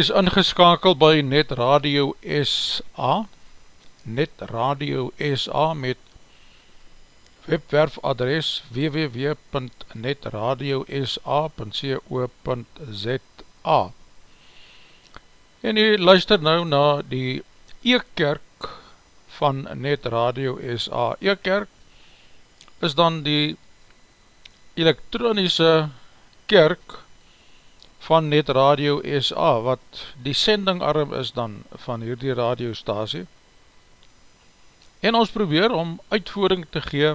is ingeskakel by Net Radio SA Net Radio SA met webwerfadres www.netradiosa.co.za En u luister nou na die E-kerk van Net Radio SA E-kerk is dan die elektronische kerk van Net Radio SA, wat die sendingarm is dan van hierdie radiostasie. En ons probeer om uitvoering te gee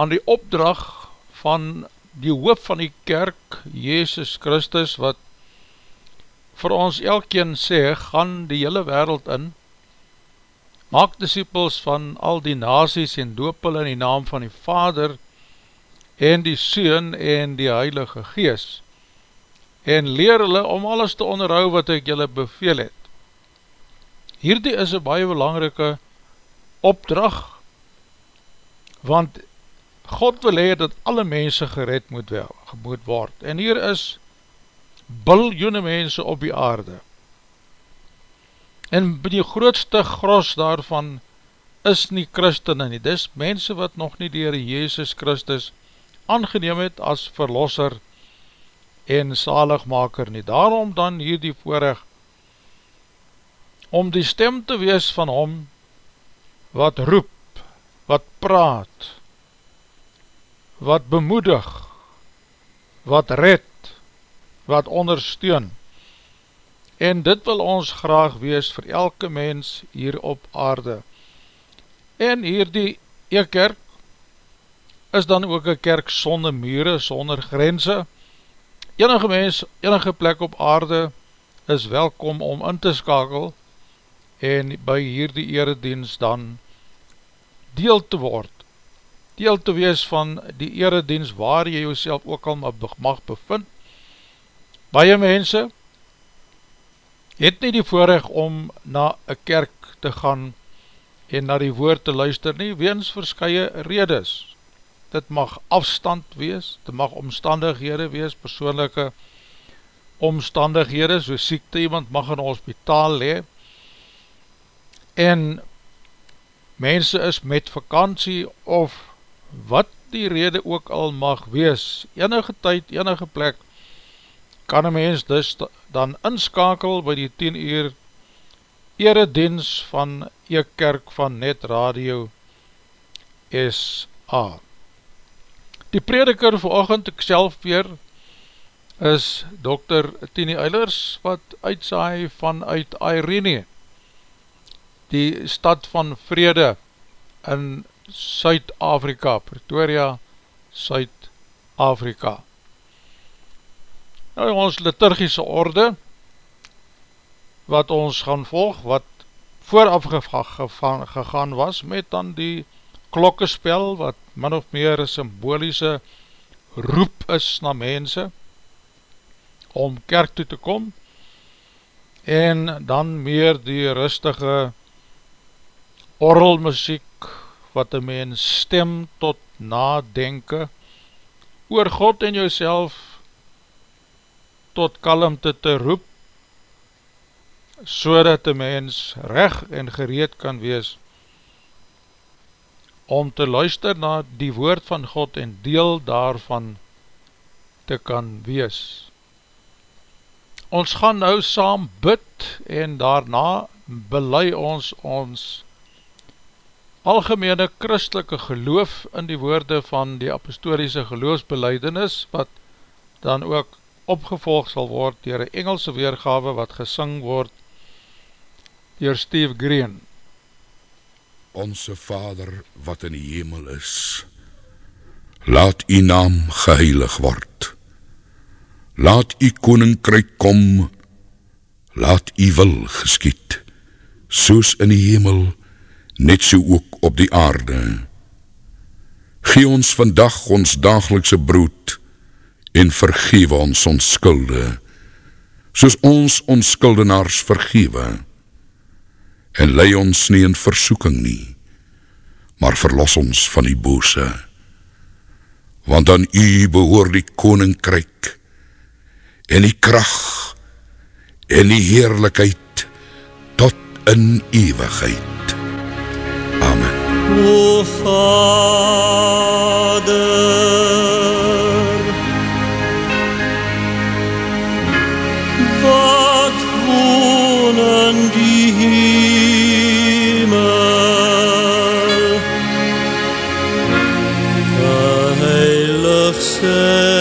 aan die opdrag van die hoof van die kerk, Jezus Christus, wat vir ons elkeen sê, gaan die hele wereld in, maak disciples van al die nazies en doopel in die naam van die Vader en die Seun en die Heilige Geest en leer hulle om alles te onderhou wat ek julle beveel het. Hierdie is een baie belangrike opdrag, want God wil hee dat alle mense gered moet, wel, moet word. En hier is biljoene mense op die aarde. En die grootste gros daarvan is nie christene nie. Dis mense wat nog nie dier Jezus Christus aangeneem het as verlosser en zaligmaker nie. Daarom dan hier die voorrecht om die stem te wees van hom wat roep, wat praat, wat bemoedig, wat red, wat ondersteun. En dit wil ons graag wees vir elke mens hier op aarde. En hier die e-kerk is dan ook een kerk sonder mure, sonder grense, enige mens, enige plek op aarde is welkom om in te skakel en by hierdie eredienst dan deel te word, deel te wees van die eredienst waar jy jouself ook al mag bevind. Baie mense het nie die voorrecht om na een kerk te gaan en na die woord te luister nie, weens verskye redes, dit mag afstand wees, dit mag omstandighede wees, persoonlijke omstandighede, so siekte iemand mag in hospitaal le, en mense is met vakantie, of wat die rede ook al mag wees, enige tyd, enige plek, kan een mens dus dan inskakel by die 10 uur eredienst van Eekkerk van Net Radio S.A. Die prediker vanochtend ek self weer is Dr. Tini Eilers wat uitsaai vanuit Irene, die stad van vrede in Suid-Afrika, Pretoria, Suid-Afrika. Nou ons liturgische orde, wat ons gaan volg, wat vooraf gegaan was, met dan die klokkespel wat min of meer symboliese roep is na mense om kerk toe te kom en dan meer die rustige orrelmuziek wat een mens stem tot nadenke oor God en jouself tot kalmte te roep so dat een mens recht en gereed kan wees om te luister na die woord van God en deel daarvan te kan wees. Ons gaan nou saam bid en daarna belei ons ons algemene christelike geloof in die woorde van die apostoliese geloofsbeleidenis wat dan ook opgevolg sal word dier een Engelse weergawe wat gesing word dier Steve Green. Onse Vader wat in die hemel is, laat u naam geheilig word. Laat u koninkryk kom, laat u wil geskiet, soos in die hemel, net so ook op die aarde. Gee ons vandag ons dagelikse brood en vergewe ons ons skulde, soos ons ons skuldenaars vergewe en lei ons nie in versoeking nie, maar verlos ons van die bose. Want aan u behoor die koninkryk en die kracht en die heerlikheid tot in ewigheid. Amen. O Vader, say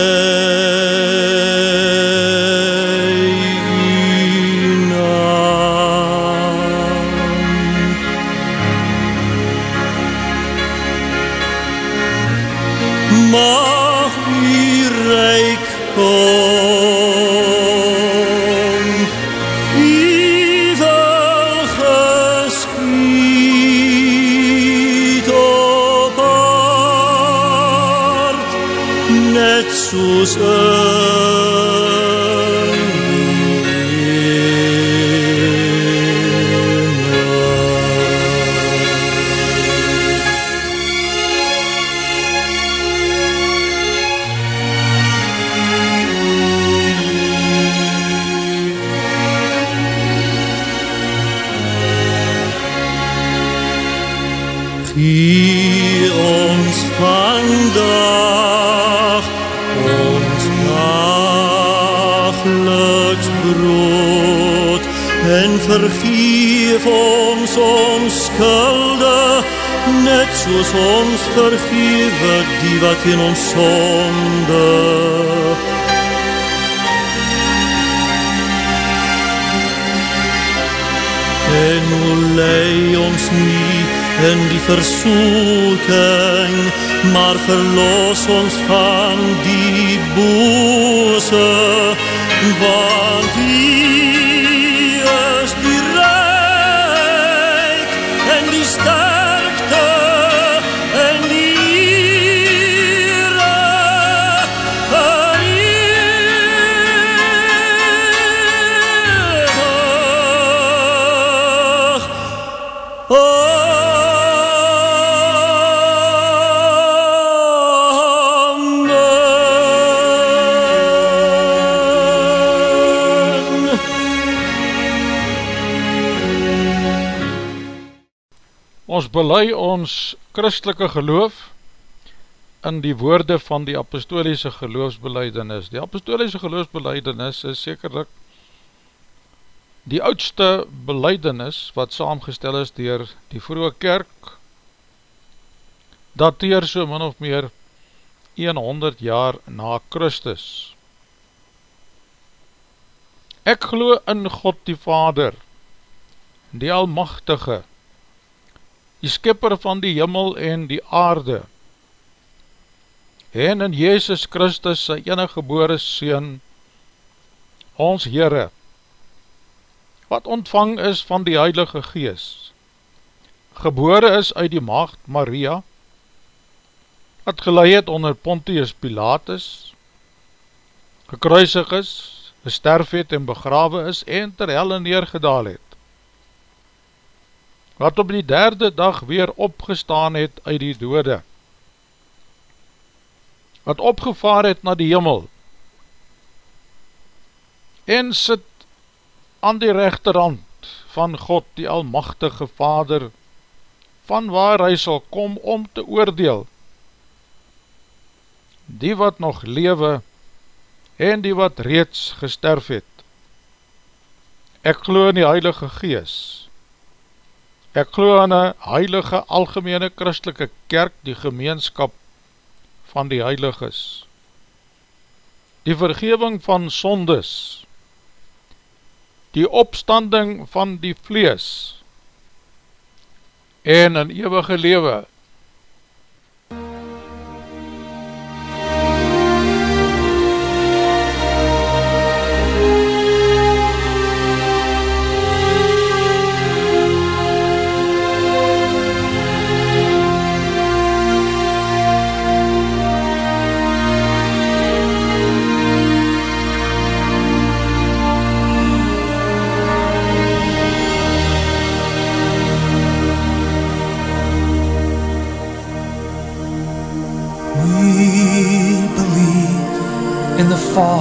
belei ons christelike geloof in die woorde van die apostoliese geloofsbeleidenis. Die apostoliese geloofsbeleidenis is sekerlik die oudste beleidenis wat saamgestel is dier die vroege kerk, dateer so min of meer 100 jaar na Christus. Ek glo in God die Vader, die Almachtige, die skipper van die jimmel en die aarde, en in Jezus Christus sy enige gebore Seen, ons Heere, wat ontvang is van die Heilige Gees, gebore is uit die maagd Maria, wat geleid het onder Pontius Pilatus, gekruisig is, gesterf het en begrawe is en ter helle neergedaal het, wat op die derde dag weer opgestaan het uit die dode, wat opgevaar het na die hemel, en sit aan die rechterhand van God die Almachtige Vader, van waar hy sal kom om te oordeel, die wat nog lewe, en die wat reeds gesterf het. Ek glo in die Heilige Gees, ek glo in een heilige algemene christelike kerk, die gemeenskap van die heiliges, die vergeving van sondes, die opstanding van die vlees, en een eeuwige lewe,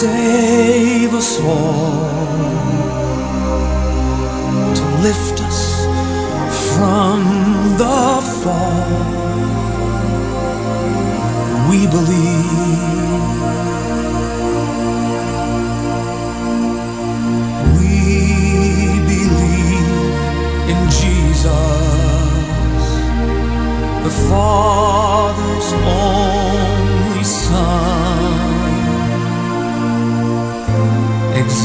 save us all, to lift us from the fall. We believe. We believe in Jesus, the Father's only Son,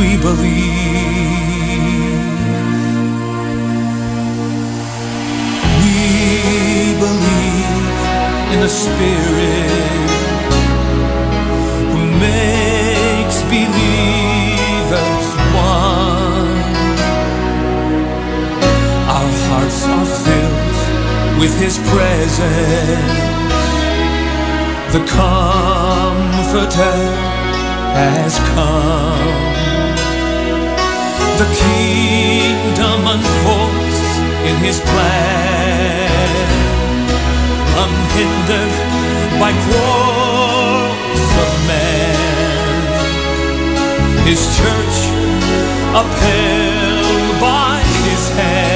We believe. We believe in the Spirit who makes believers one. Our hearts are filled with His presence. The Comforter has come. The kingdom unfolds in His plan unhindered by quarrels of man. His church upheld by his hand.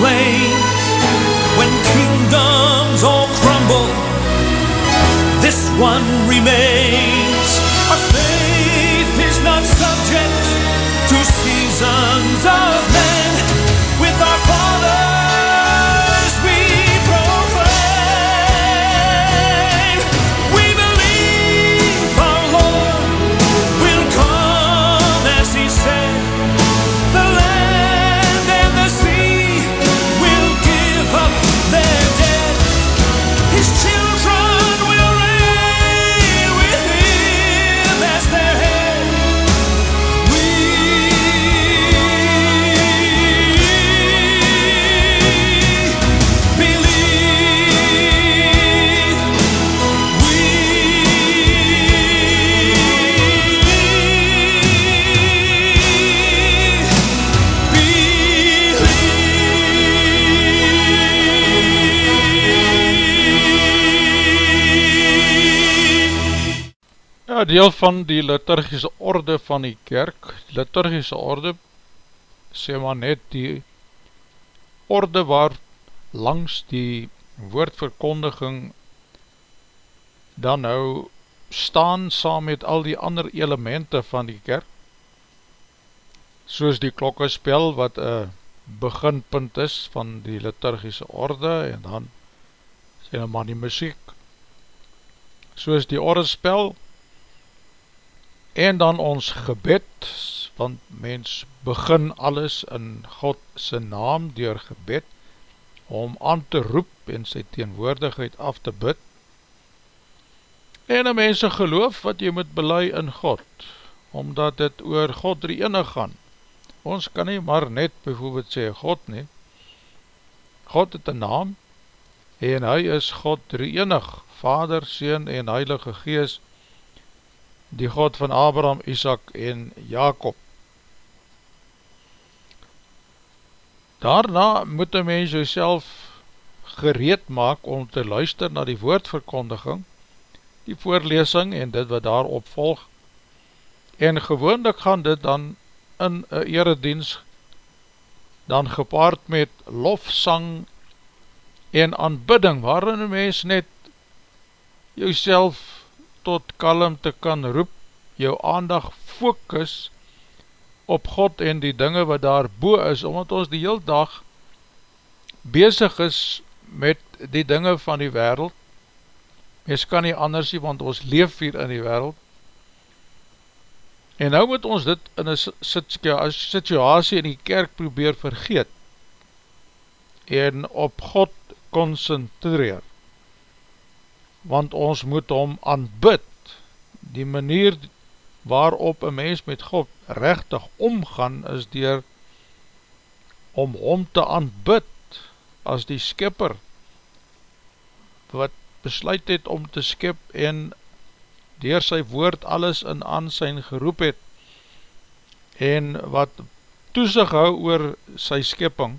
Plains, when kingdoms all crumble, this one remains. Our faith is not subject to seasons of men. Ja, deel van die liturgische orde van die kerk, die liturgische orde, sê maar net die orde waar langs die woordverkondiging dan nou staan saam met al die ander elemente van die kerk, soos die klokkespel wat een beginpunt is van die liturgische orde en dan sê maar die muziek, soos die ordespel en dan ons gebed, want mens begin alles in God sy naam door gebed, om aan te roep en sy teenwoordigheid af te bid, en een mense geloof wat jy moet belei in God, omdat dit oor God drie enig gaan. Ons kan nie maar net bijvoorbeeld sê God nie, God het een naam en hy is God drie enig, Vader, Seen en Heilige Gees, die God van Abraham, Isaac en Jacob. Daarna moet een mens jouself gereed maak om te luister na die woordverkondiging, die voorlesing en dit wat daarop volg, en gewoonlik gaan dit dan in een eredienst dan gepaard met lofsang en aanbidding, waarin een mens net jouself tot kalmte kan roep, jou aandag focus op God en die dinge wat daar boe is, omdat ons die heel dag bezig is met die dinge van die wereld, mens kan nie anders nie, want ons leef hier in die wereld, En nou moet ons dit in een situasie in die kerk probeer vergeet en op God concentreer. Want ons moet om aanbid, die manier waarop een mens met God rechtig omgaan is dier om om te aanbid as die skipper wat besluit het om te skip en door sy woord alles in aansijn geroep het en wat toesig hou oor sy skipping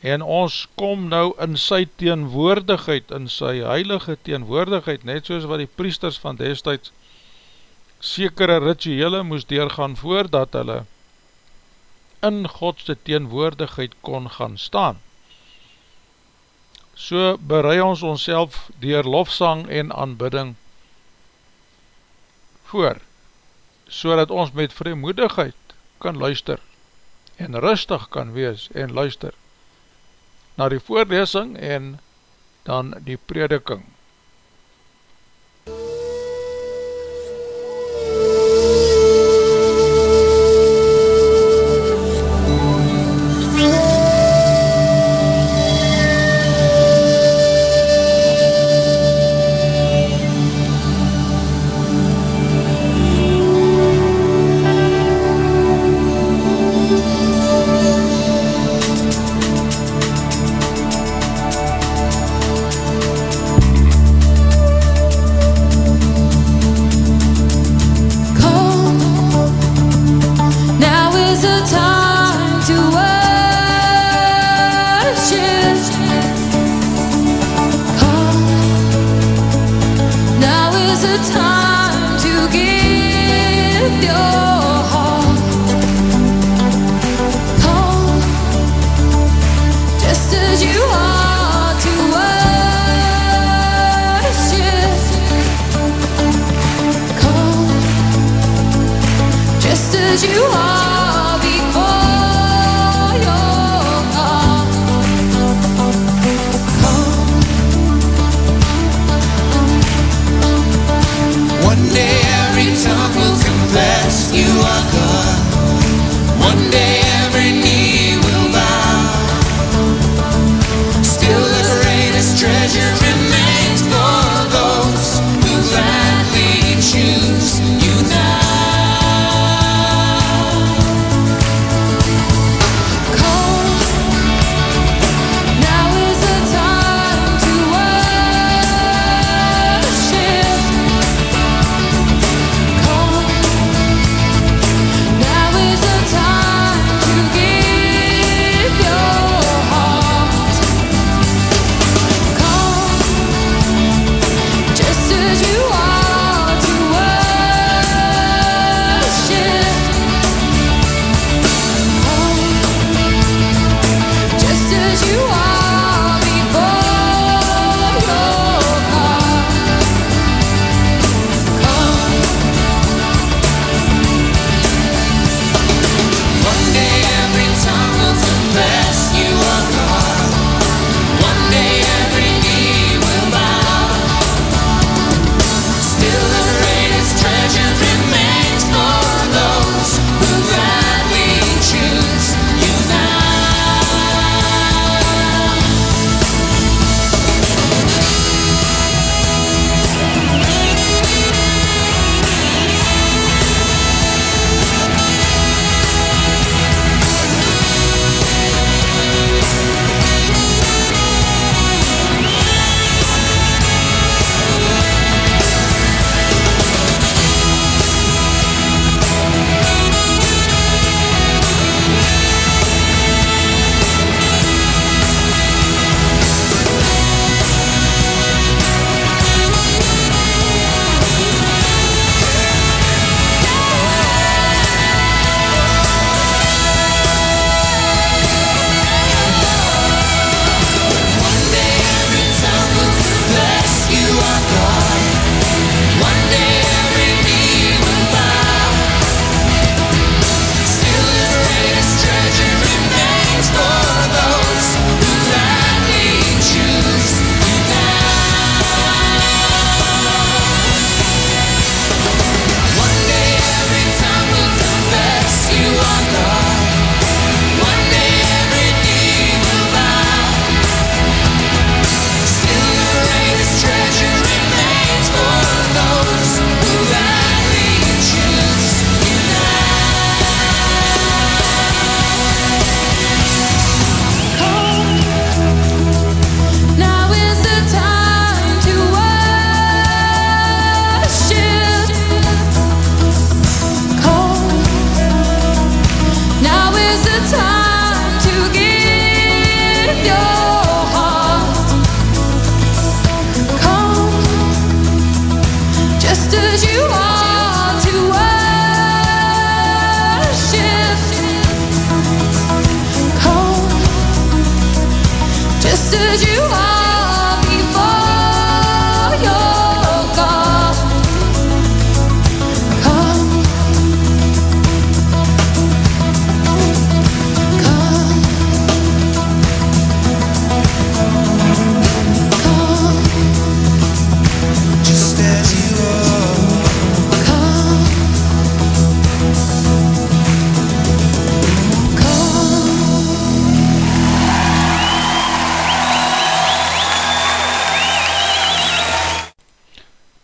en ons kom nou in sy teenwoordigheid, in sy heilige teenwoordigheid, net soos wat die priesters van destijds sekere rituele moes deurgaan voordat hulle in Godse teenwoordigheid kon gaan staan. So berei ons ons self dier lofsang en aanbidding voor, so dat ons met vreemoedigheid kan luister en rustig kan wees en luister na die voorlesing en dan die prediking.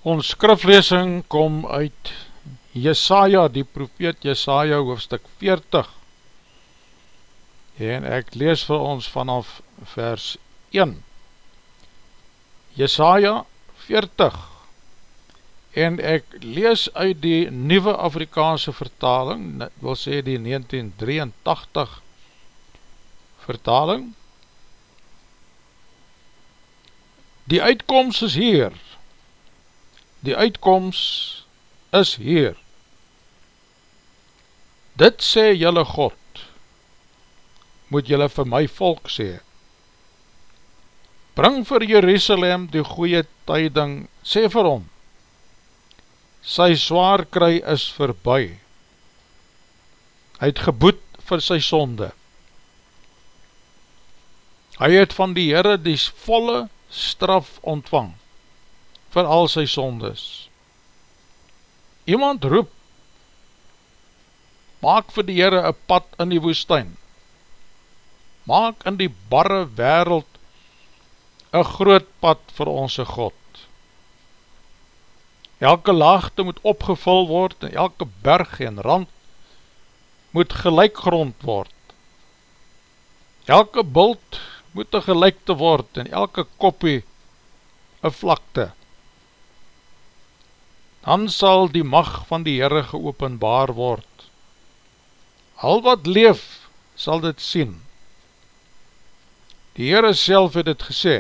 Ons skriflesing kom uit Jesaja, die profeet Jesaja hoofstuk 40 en ek lees vir ons vanaf vers 1 Jesaja 40 en ek lees uit die nieuwe Afrikaanse vertaling, wil sê die 1983 vertaling. Die uitkomst is hier Die uitkomst is hier. Dit sê jylle God, moet jylle vir my volk sê. Bring vir Jerusalem die goeie tyding, sê vir hom, sy zwaar kry is verby. Hy het geboet vir sy sonde. Hy het van die Heere die volle straf ontvang vir al sy sondes. Iemand roep, maak vir die Heere een pad in die woestijn, maak in die barre wereld een groot pad vir onse God. Elke laagte moet opgevul word en elke berg en rand moet gelijk grond word. Elke bult moet een gelijkte word en elke koppie een vlakte dan sal die mag van die Heere geopenbaar word. Al wat leef, sal dit sien. Die Heere self het het gesê.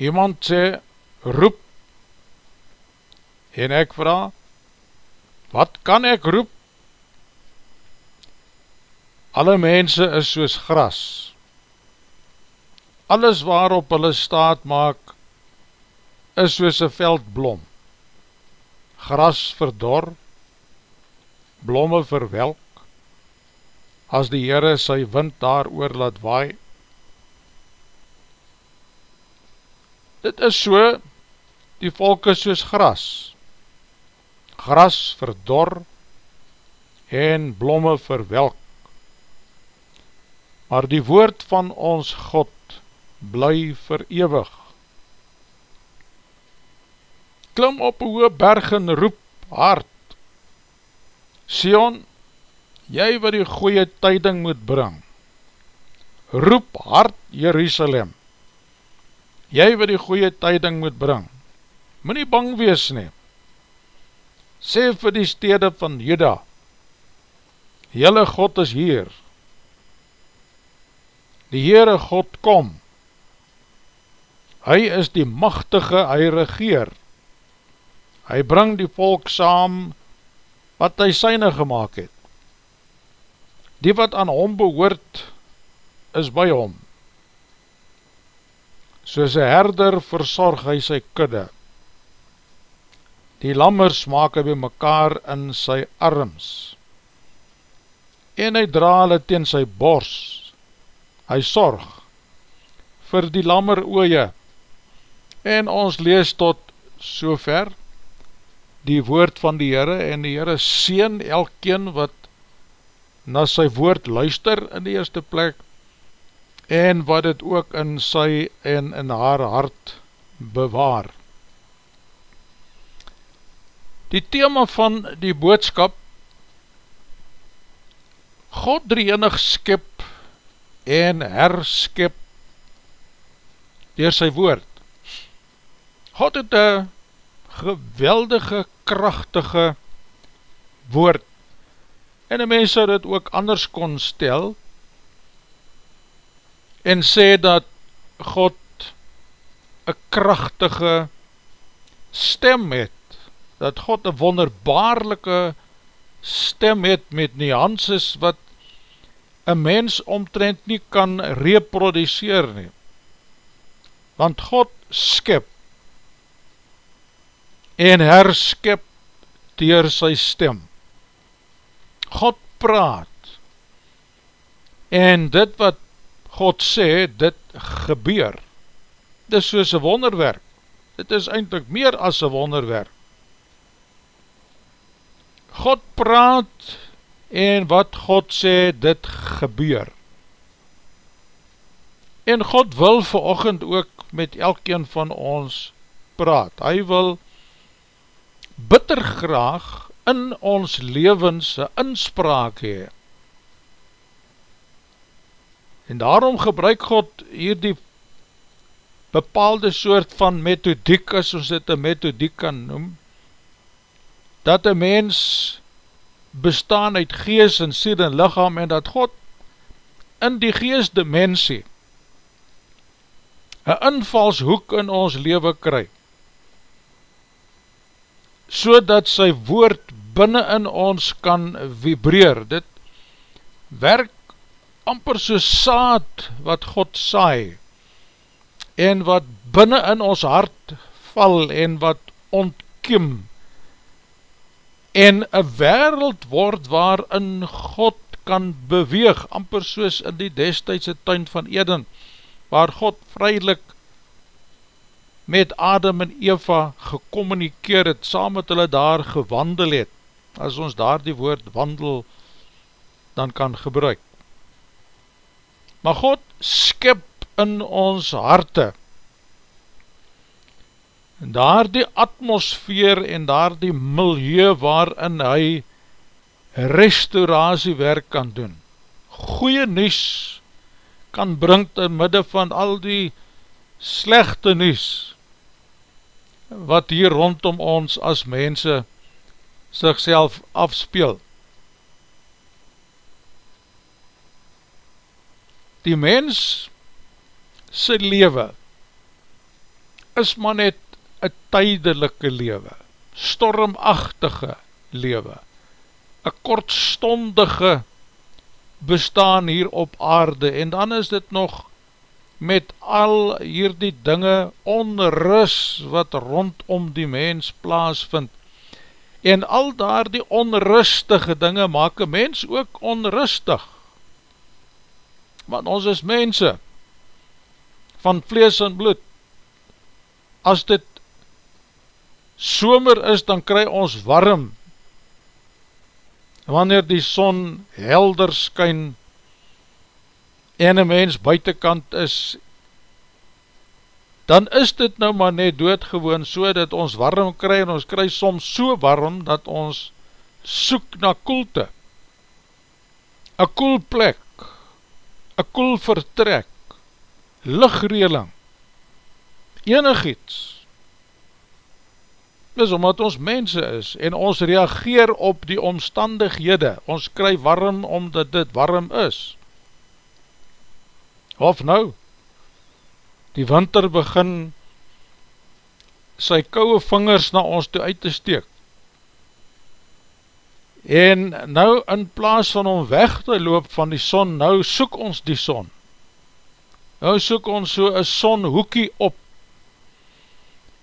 Iemand sê, roep, en ek vraag, wat kan ek roep? Alle mense is soos gras. Alles waarop hulle staat maak, is soos een veldblom, gras verdor, blomme verwelk, as die Heere sy wind daar oor laat waai. Dit is so, die volk is soos gras, gras verdor en blomme verwelk, maar die woord van ons God bly verewig klim op een hoë berg en roep hard. Sion, jy wat die goeie tyding moet bring. Roep hard Jerusalem. Jy wat die goeie tyding moet bring. Moet nie bang wees nie. Sê vir die stede van Juda, Jylle God is hier. Die Heere God kom. Hy is die machtige, hy regeer. Hy bring die volk saam wat hy syne gemaakt het. Die wat aan hom behoort is by hom. Soos een herder verzorg hy sy kudde. Die lammers maak hy by mekaar in sy arms. En hy dra hulle teen sy bors. Hy sorg vir die lammer ooie. En ons lees tot so ver die woord van die Heere en die Heere seen elkeen wat na sy woord luister in die eerste plek en wat het ook in sy en in haar hart bewaar. Die thema van die boodskap God drieënig skip en herskip door sy woord. God het een geweldige, krachtige woord. En een mens sal dit ook anders kon stel en sê dat God een krachtige stem het, dat God een wonderbaarlike stem het met nuances wat een mens omtrent nie kan reproduceer nie. Want God skip en herskip dier sy stem. God praat en dit wat God sê, dit gebeur. Dit is soos een wonderwerk. Dit is eindelijk meer as een wonderwerk. God praat en wat God sê, dit gebeur. En God wil verochend ook met elkeen van ons praat. Hy wil bitter graag in ons levens inspraak hee. En daarom gebruik God hier die bepaalde soort van methodiek, as ons dit een methodiek kan noem, dat een mens bestaan uit gees en siel en lichaam en dat God in die geestdimensie een invalshoek in ons leven kry so dat sy woord binnen in ons kan vibreer. Dit werk amper so saad wat God saai en wat binnen in ons hart val en wat ontkiem en een wereld word waarin God kan beweeg, amper soos in die destijdse tuin van Eden, waar God vrylik met Adam en Eva gecommunikeer het, saam met hulle daar gewandel het, as ons daar die woord wandel dan kan gebruik. Maar God skip in ons harte, en daar die atmosfeer en daar die milieu waarin hy restauratiewerk kan doen, goeie nies kan bring in midde van al die slechte nies wat hier rondom ons as mense sigself afspeel. Die mens sy lewe is maar net een tydelike lewe, stormachtige lewe, een kortstondige bestaan hier op aarde, en dan is dit nog met al hierdie dinge onrus wat rondom die mens plaas vind, en al daar die onrustige dinge maak een mens ook onrustig, want ons is mense, van vlees en bloed, as dit somer is, dan kry ons warm. Wanneer die son helder skyn en een mens buitenkant is, dan is dit nou maar net doodgewoon so dat ons warm kry en ons kry soms so warm dat ons soek na koelte. Een koel plek, een koel vertrek, lichtreling, enig iets, is omdat ons mense is en ons reageer op die omstandighede, ons kry warm omdat dit warm is. Of nou, die winter begin sy kouwe vingers na ons toe uit te steek. En nou in plaas van om weg te loop van die son, nou soek ons die son. Nou soek ons so een sonhoekie op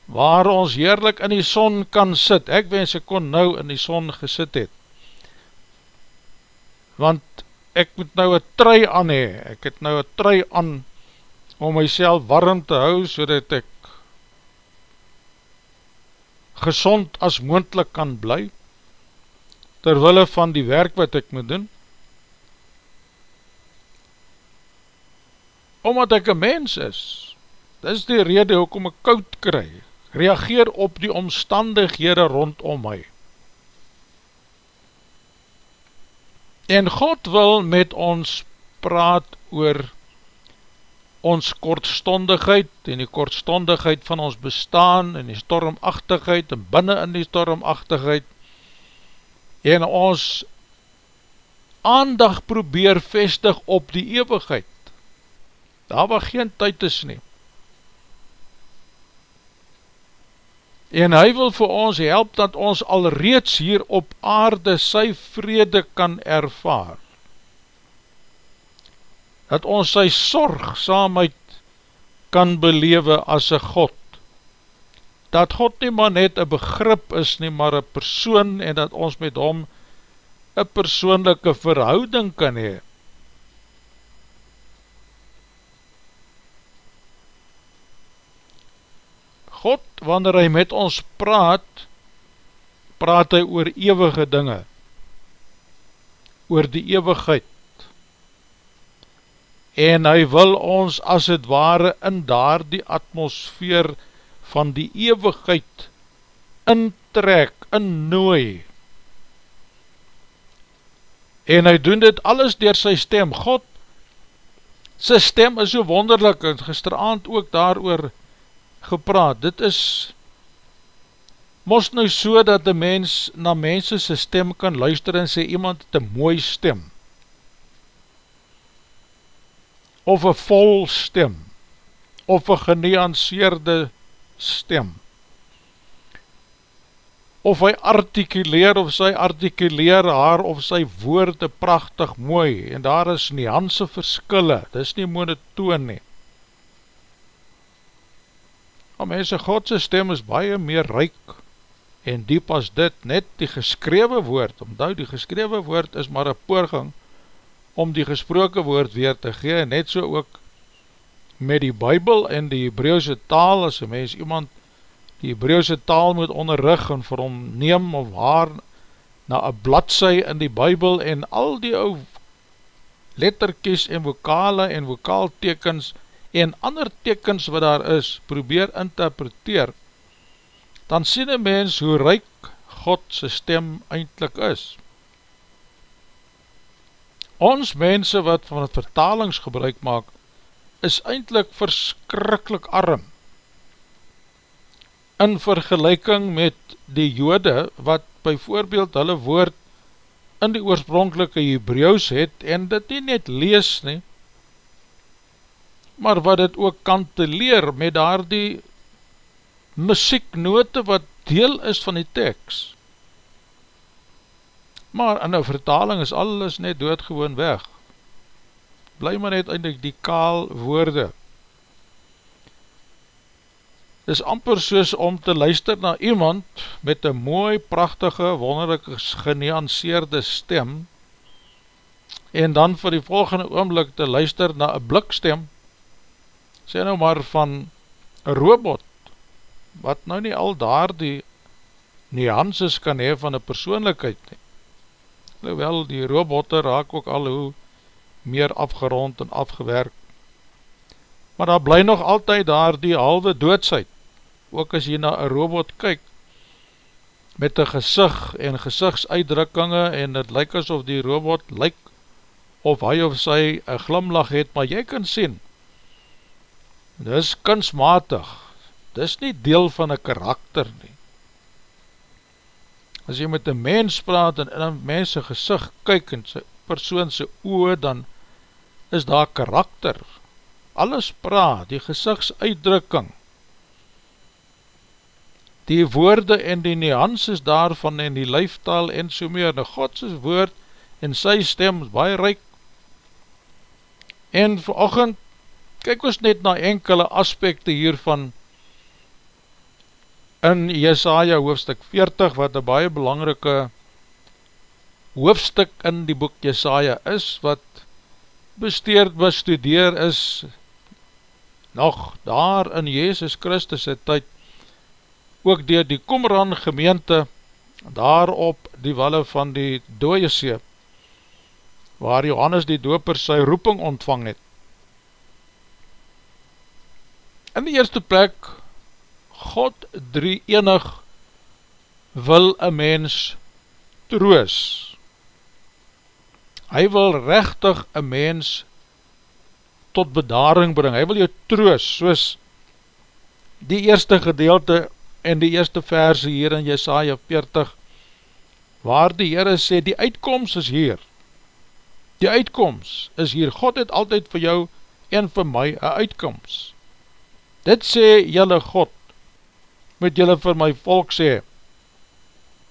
waar ons heerlik in die son kan sit, ek wens ek kon nou in die son gesit het, want ek moet nou een trui aan hee, ek het nou een trui aan om myself warm te hou, so dat ek gezond as moendlik kan bly, terwille van die werk wat ek moet doen, omdat ek een mens is, dit is die rede hoekom ek koud kry, reageer op die omstandighede rondom my. En God wil met ons praat oor ons kortstondigheid en die kortstondigheid van ons bestaan en die stormachtigheid en binnen in die stormachtigheid en ons aandag probeer vestig op die eeuwigheid. Daar waar geen tyd is neem. En hy wil vir ons help dat ons alreeds hier op aarde sy vrede kan ervaar. Dat ons sy sorgsaamheid kan belewe as een God. Dat God nie maar net een begrip is nie, maar een persoon en dat ons met hom een persoonlijke verhouding kan hee. God, wanneer hy met ons praat, praat hy oor eeuwige dinge, oor die eeuwigheid, en hy wil ons as het ware in daar die atmosfeer van die eeuwigheid intrek, innooi, en hy doen dit alles dier sy stem, God, sy stem is so wonderlik, en gisteravond ook daar oor gepraat, dit is mos nou so dat die mens na mense sy stem kan luister en sê iemand het een mooi stem. Of een vol stem. Of een genuanceerde stem. Of hy artikuleer of sy artikuleer haar of sy woorde prachtig mooi. En daar is nuance verskille, dit is nie monotone nie Maar mense, Godse stem is baie meer ryk en diep as dit, net die geskrewe woord, omdat die geskrewe woord is maar een poorgang om die gesproke woord weer te gee, net so ook met die bybel en die Hebreeuwse taal, as een mens iemand die Hebreeuwse taal moet onderrug en vir hom neem of haar na een bladzij in die bybel en al die ou letterkies en vokale en vokaaltekens en ander tekens wat daar is, probeer interpreteer, dan sien een mens hoe ryk God sy stem eindelijk is. Ons mense wat van het vertalingsgebruik maak, is eindelijk verskrikkelijk arm, in vergelijking met die jode, wat byvoorbeeld hulle woord in die oorspronkelike Hebreeuws het, en dit nie net lees nie, maar wat het ook kan te leer met daar die muzieknote wat deel is van die tekst. Maar in een vertaling is alles net doodgewoon weg. Bly maar net eindelijk die kaal woorde. Is amper soos om te luister na iemand met een mooi, prachtige, wonderlijke, genuanceerde stem en dan vir die volgende oomlik te luister na een blikstem sê nou maar van een robot, wat nou nie al daar die nuances kan hee van een persoonlijkheid nie. Hoewel die robotte raak ook al hoe meer afgerond en afgewerk. Maar daar bly nog altyd daar die halwe doodsheid, ook as jy na een robot kyk, met een gezicht en gezichtsuitdrukkinge en het lyk asof die robot lyk of hy of sy een glimlach het, maar jy kan sien, dis kunstmatig, dis nie deel van een karakter nie. As jy met een mens praat en in een mens sy gezicht kyk en sy persoon sy oor, dan is daar karakter. Alles praat, die gezichtsuitdrukking, die woorde en die nuances daarvan en die lijftaal en so meer, en Godse woord en sy stem is baie reik. En vanochtend Kyk ons net na enkele aspekte hiervan in Jesaja hoofstuk 40 wat een baie belangrike hoofstuk in die boek Jesaja is wat besteerd bestudeer is nog daar in Jezus Christus tyd ook dier die Komran gemeente daar op die walle van die dooie see waar Johannes die doper sy roeping ontvang het In die eerste plek, God drie enig wil een mens troos. Hy wil rechtig een mens tot bedaring bring. Hy wil jou troos, soos die eerste gedeelte en die eerste verse hier in Jesaja 40, waar die Heere sê, die uitkomst is hier. Die uitkomst is hier. God het altyd vir jou en vir my een uitkomst. Dit sê jylle God, moet jylle vir my volk sê,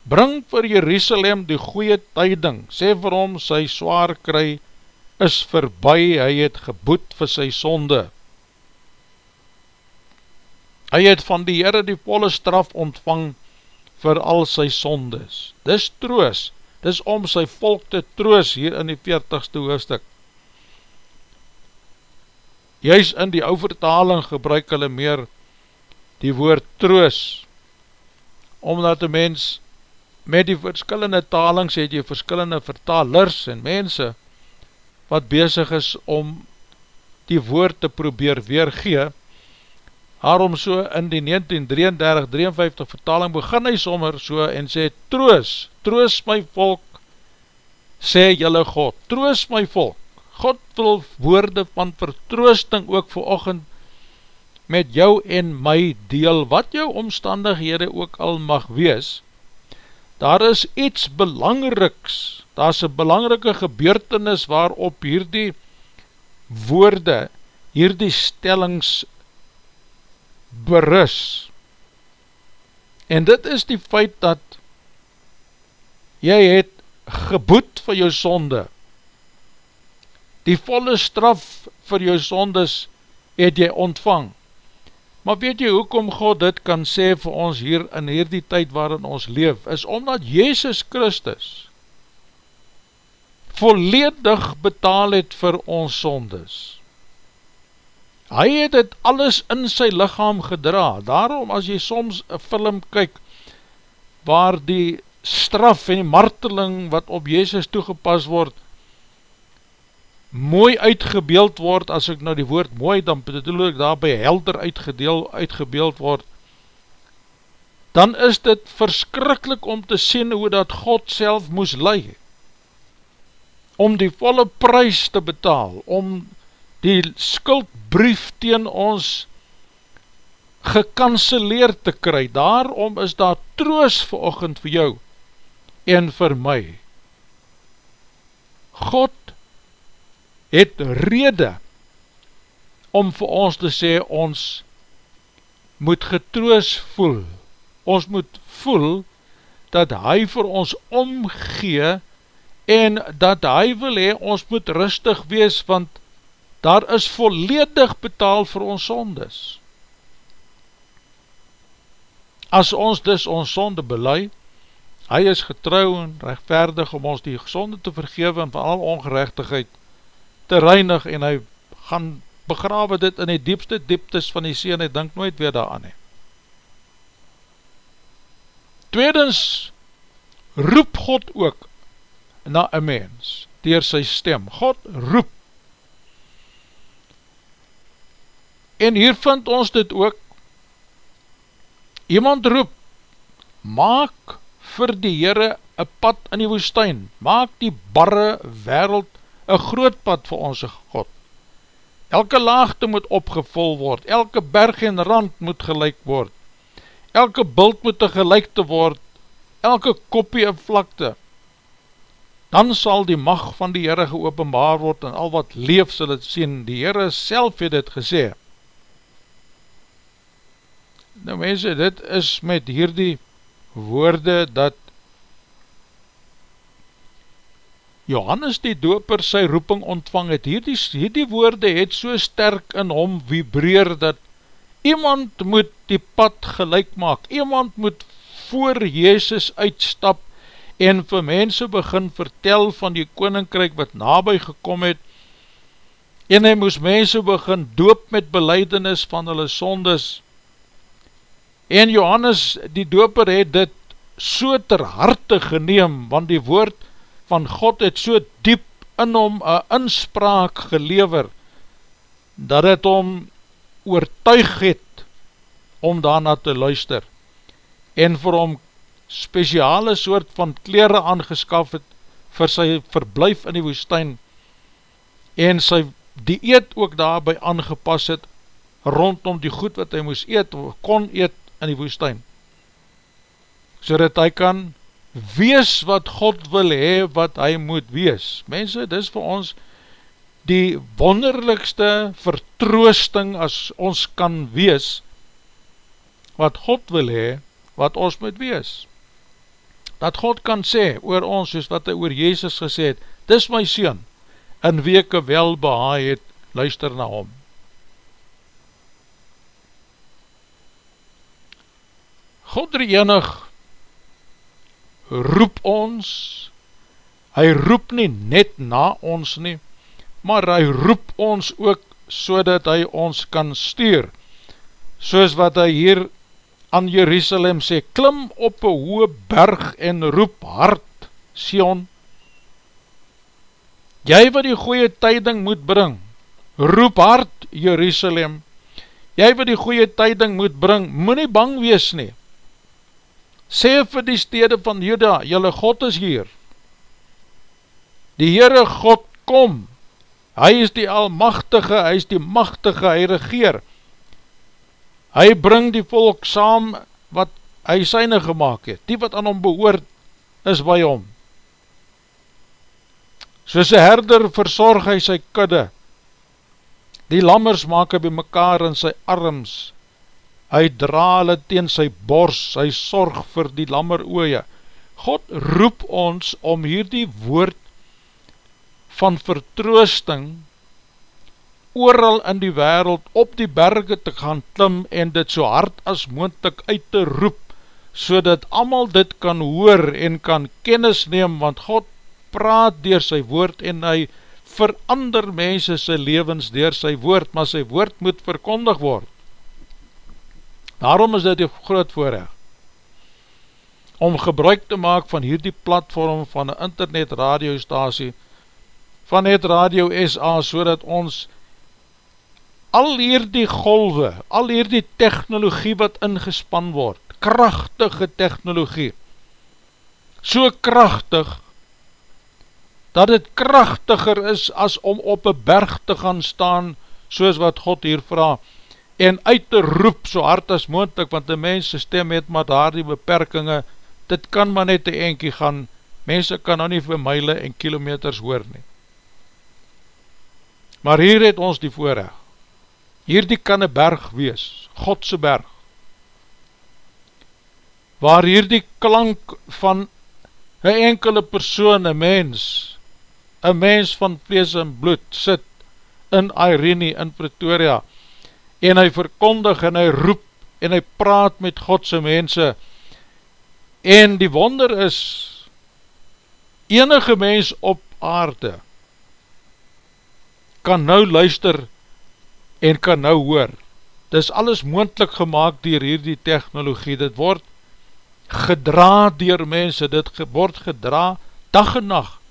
bring vir Jerusalem die goeie tyding, sê vir hom sy zwaar kry is verby, hy het geboet vir sy sonde. Hy het van die Heere die volle straf ontvang vir al sy sondes. Dis troos, dis om sy volk te troos hier in die 40ste hoofdstuk. Juist in die ouvertaling gebruik hulle meer die woord troos, omdat die mens met die verskillende talings het jy verskillende vertalers en mense wat bezig is om die woord te probeer weergee, Daarom so in die 1933-53 vertaling begin hy sommer so en sê, Troos, troos my volk, sê jylle God, troos my volk. God wil woorde van vertroosting ook vir ochend met jou en my deel, wat jou omstandighede ook al mag wees. Daar is iets belangriks, daar is een belangrike gebeurtenis waarop hierdie woorde, hierdie stellings berus. En dit is die feit dat jy het geboet vir jou sonde. Die volle straf vir jou sondes het jy ontvang. Maar weet jy hoekom God dit kan sê vir ons hier in hierdie tyd waarin ons leef, is omdat Jezus Christus volledig betaal het vir ons sondes. Hy het het alles in sy lichaam gedra, daarom as jy soms een film kyk, waar die straf en die marteling wat op Jezus toegepas word, mooi uitgebeeld word, as ek nou die woord mooi, dan bedoel ek daarby helder uitgedeel, uitgebeeld word, dan is dit verskrikkelijk om te sien hoe dat God self moes lei, om die volle prijs te betaal, om die skuldbrief teen ons gekanceleer te kry, daarom is daar troos vir ochend vir jou en vir my. God het rede om vir ons te sê ons moet getroos voel, ons moet voel dat hy vir ons omgee en dat hy wil hee ons moet rustig wees want daar is volledig betaal vir ons sondes. As ons dus ons sonde belei, hy is getrouw en rechtverdig om ons die sonde te vergewe en van al ongerechtigheid te reinig en hy gaan begrawe dit in die diepste dieptes van die see en hy denk nooit weer daaraan he. Tweedens, roep God ook na een mens, dier sy stem. God roep En hier vind ons dit ook, iemand roep, maak vir die Heere een pad in die woestijn, maak die barre wereld een groot pad vir onze God. Elke laagte moet opgevul word, elke berg en rand moet gelijk word, elke bult moet een gelijkte word, elke kopie en vlakte, dan sal die mag van die Heere geopenbaar word en al wat leef sal het sien, die Heere self het het gesê, Nou mense, dit is met hierdie woorde dat Johannes die doper sy roeping ontvang het, hierdie, hierdie woorde het so sterk in hom vibreer dat iemand moet die pad gelijk maak, iemand moet voor Jezus uitstap en vir mense begin vertel van die koninkryk wat nabij gekom het. En hy moes mense begin doop met beleidenis van hulle sondes. En Johannes die doper het dit so ter harte geneem, want die woord van God het so diep in hom een inspraak gelever, dat het hom oortuig het om daarna te luister, en vir hom speciale soort van kleren aangeskaf het, vir sy verblijf in die woestijn, en sy dieet ook daarby aangepas het, rondom die goed wat hy moes eet, kon eet, in die woestijn so dat hy kan wees wat God wil hee wat hy moet wees mense, dis vir ons die wonderlikste vertroosting as ons kan wees wat God wil hee, wat ons moet wees. Dat God kan sê oor ons, soos wat hy oor Jezus gesê het, dis my Seen, in weke wel behaai het, luister na hom. God enig roep ons, hy roep nie net na ons nie, maar hy roep ons ook so dat hy ons kan stuur, soos wat hy hier aan Jerusalem sê, klim op een hoë berg en roep hard, Sion, jy wat die goeie tyding moet bring, roep hard, Jerusalem, jy wat die goeie tyding moet bring, moet nie bang wees nie, sê vir die stede van Juda, jylle God is hier, die Heere God kom, hy is die almachtige, hy is die machtige, hy regeer, hy bring die volk saam, wat hy syne gemaakt het, die wat aan hom behoort, is by hom, soos een herder verzorg hy sy kudde, die lammers maak hy by mekaar in sy arms, hy dra hulle teen sy bors, hy sorg vir die lammer ooie. God roep ons om hierdie woord van vertroosting ooral in die wereld op die berge te gaan klim en dit so hard as moendlik uit te roep, so dat amal dit kan hoor en kan kennis neem, want God praat dier sy woord en hy verander mense sy levens dier sy woord, maar sy woord moet verkondig word. Daarom is dit die groot voorrecht om gebruik te maak van hierdie platform van een internet radiostasie van het Radio SA so dat ons al hierdie golwe, al hierdie technologie wat ingespan word, krachtige technologie, so krachtig dat het krachtiger is as om op een berg te gaan staan soos wat God hier vraag en uit te roep so hard as moendlik, want die mense stem het maar daar die beperkinge, dit kan maar net een enkie gaan, mense kan nou nie vir myle en kilometers hoor nie. Maar hier het ons die voorrecht, hierdie kan een berg wees, Godse berg, waar hierdie klank van een enkele persoon, een mens, een mens van vlees en bloed, sit in Irene, in Pretoria, en hy verkondig en hy roep en hy praat met Godse mense. En die wonder is enige mens op aarde kan nou luister en kan nou hoor. Dit is alles moendlik gemaakt dier hierdie technologie, dit word gedra dier mense, dit word gedra dag en nacht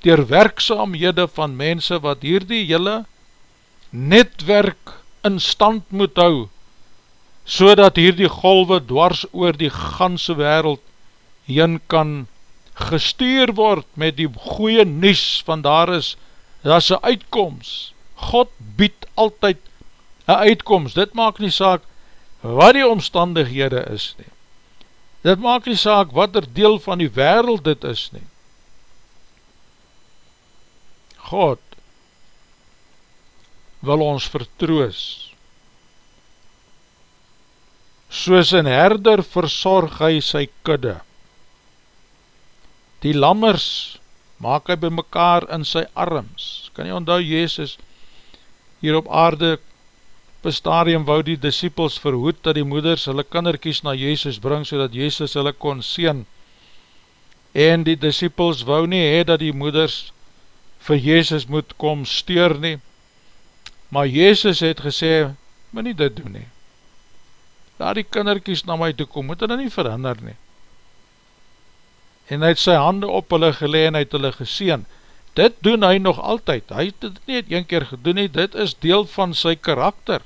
dier werkzaamhede van mense wat hierdie jylle netwerk in stand moet hou, so dat hier die golwe dwars oor die ganse wereld heen kan gestuur word met die goeie nies van daar is, dat is een uitkomst. God bied altyd een uitkomst. Dit maak nie saak wat die omstandighede is nie. Dit maak nie saak wat er deel van die wereld dit is nie. God wil ons vertroos. Soos een herder verzorg hy sy kudde. Die lammers maak hy by mekaar in sy arms. Kan jy onthou Jezus hier op aarde bestadium wou die disciples verhoed dat die moeders hulle kinderkies na Jezus bring so dat Jezus hulle kon sien. En die disciples wou nie hee dat die moeders vir Jezus moet kom steur nie maar Jezus het gesê, moet nie dit doen nie. Laat die kinderkies na my toe kom, moet hulle nie verhinder nie. En hy het sy hande op hulle gelee en hy het hulle geseen. Dit doen hy nog altyd, hy het dit nie het een keer gedoen nie, dit is deel van sy karakter.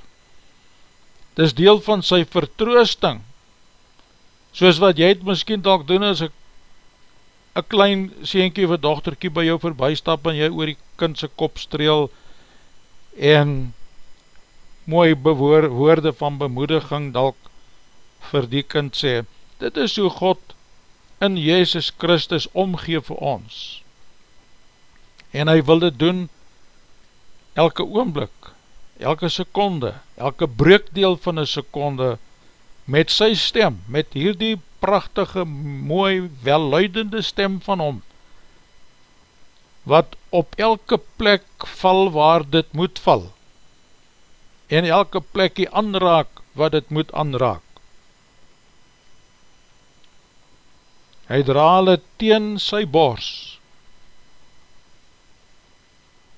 Dit is deel van sy vertroosting. Soos wat jy het miskien dalk doen as ek een klein seentjie of dochterkie by jou voorbij stap en jy oor die kindse kop streel en mooi bewoor, woorde van bemoediging dalk vir die kind sê, dit is hoe God in Jezus Christus omgee vir ons. En hy wil dit doen elke oomblik, elke sekonde, elke breekdeel van een sekonde met sy stem, met hierdie prachtige, mooi, welluidende stem van hom, wat op elke plek val waar dit moet val, en elke plekkie aanraak wat dit moet aanraak. Hy draal het teen sy bors.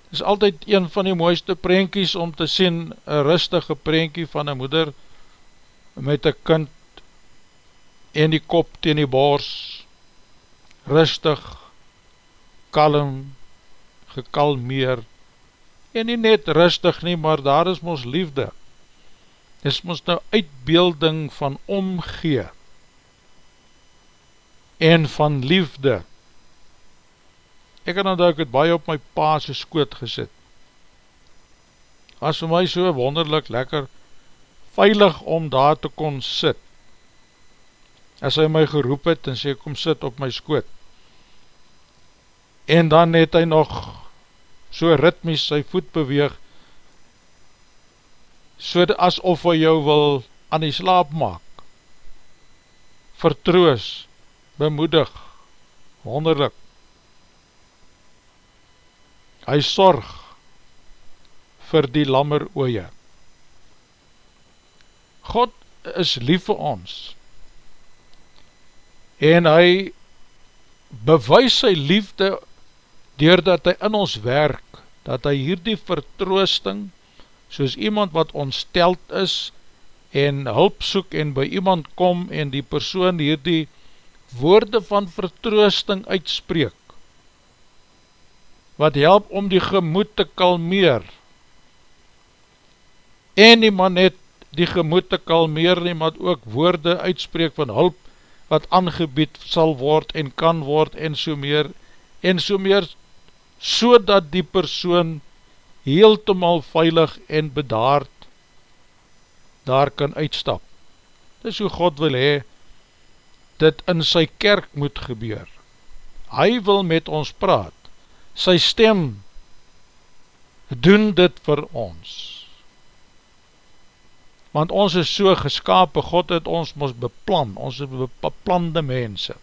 Het is altyd een van die mooiste prentjies om te sien, een rustige prentjie van een moeder met een kind en die kop teen die bors, rustig, kalm, gekalmeer, en nie net rustig nie, maar daar is ons liefde. Dit is ons nou uitbeelding van omgee en van liefde. Ek kan onthou, ek het baie op my paase skoot gesit. As vir my so wonderlik lekker veilig om daar te kon sit. As hy my geroep het en sê, kom sit op my skoot. En dan het hy nog so ritmies sy voet beweeg, so asof hy jou wil aan die slaap maak, vertroos, bemoedig, wonderlik. Hy sorg vir die lammer oeie. God is lief vir ons en hy bewys sy liefde doordat hy in ons werk, dat hy hierdie vertroosting, soos iemand wat ontsteld is, en hulp soek en by iemand kom en die persoon hierdie woorde van vertroosting uitspreek, wat help om die gemoed te kalmeer, en die man het die gemoed te kalmeer nie, maar ook woorde uitspreek van hulp, wat aangebied sal word en kan word en so meer, en so meer so dat die persoon heeltemal veilig en bedaard daar kan uitstap. Dis hoe God wil hee, dit in sy kerk moet gebeur. Hy wil met ons praat, sy stem doen dit vir ons. Want ons is so geskapen, God het ons ons beplan, ons is beplande mense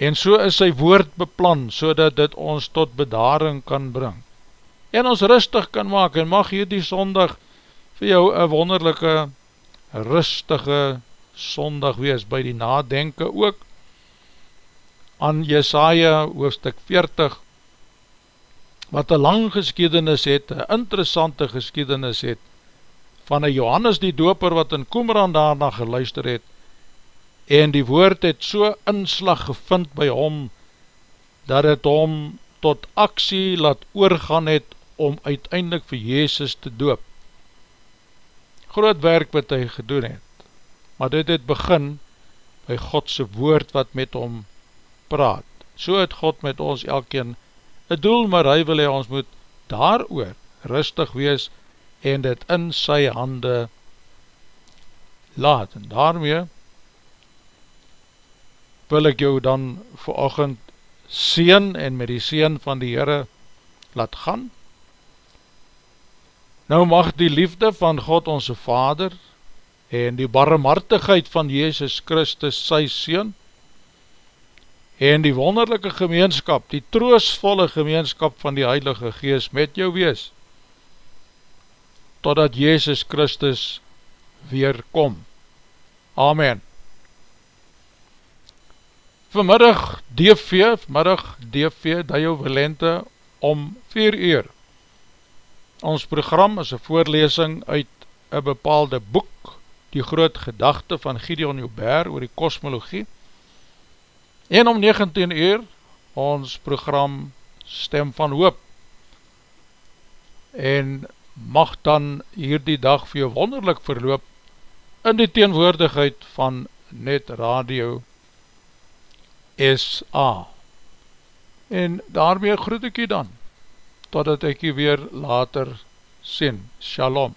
en so is sy woord beplan, so dat dit ons tot bedaring kan bring, en ons rustig kan maak, en mag hier die sondag vir jou een wonderlijke, rustige sondag wees, by die nadenke ook, aan Jesaja hoofdstuk 40, wat een lang geskiedenis het, een interessante geskiedenis het, van een Johannes die doper, wat in Koemeran daarna geluister het, en die woord het so inslag gevind by hom, dat het hom tot aksie laat oorgaan het, om uiteindelik vir Jezus te doop. Groot werk wat hy gedoen het, maar dit het begin by Godse woord wat met hom praat. So het God met ons elkeen een doel, maar hy wil hy ons moet daar oor rustig wees en dit in sy hande laat. En daarmee wil ek jou dan verochend seen en met die seen van die Heere laat gaan. Nou mag die liefde van God onze Vader en die barmhartigheid van Jezus Christus sy seen en die wonderlijke gemeenskap, die troosvolle gemeenskap van die Heilige Gees met jou wees, totdat Jezus Christus weer kom. Amen vanmiddag DV, vanmiddag DV, Dio Valente, om 4 uur. Ons program is een voorlesing uit een bepaalde boek, die groot gedachte van Gideon Joubert oor die kosmologie. En om 19 uur, ons program Stem van Hoop. En mag dan hierdie dag vir jou wonderlik verloop in die teenwoordigheid van Net Radio SA en daarmee groet ek jy dan totdat ek jy weer later sien, Shalom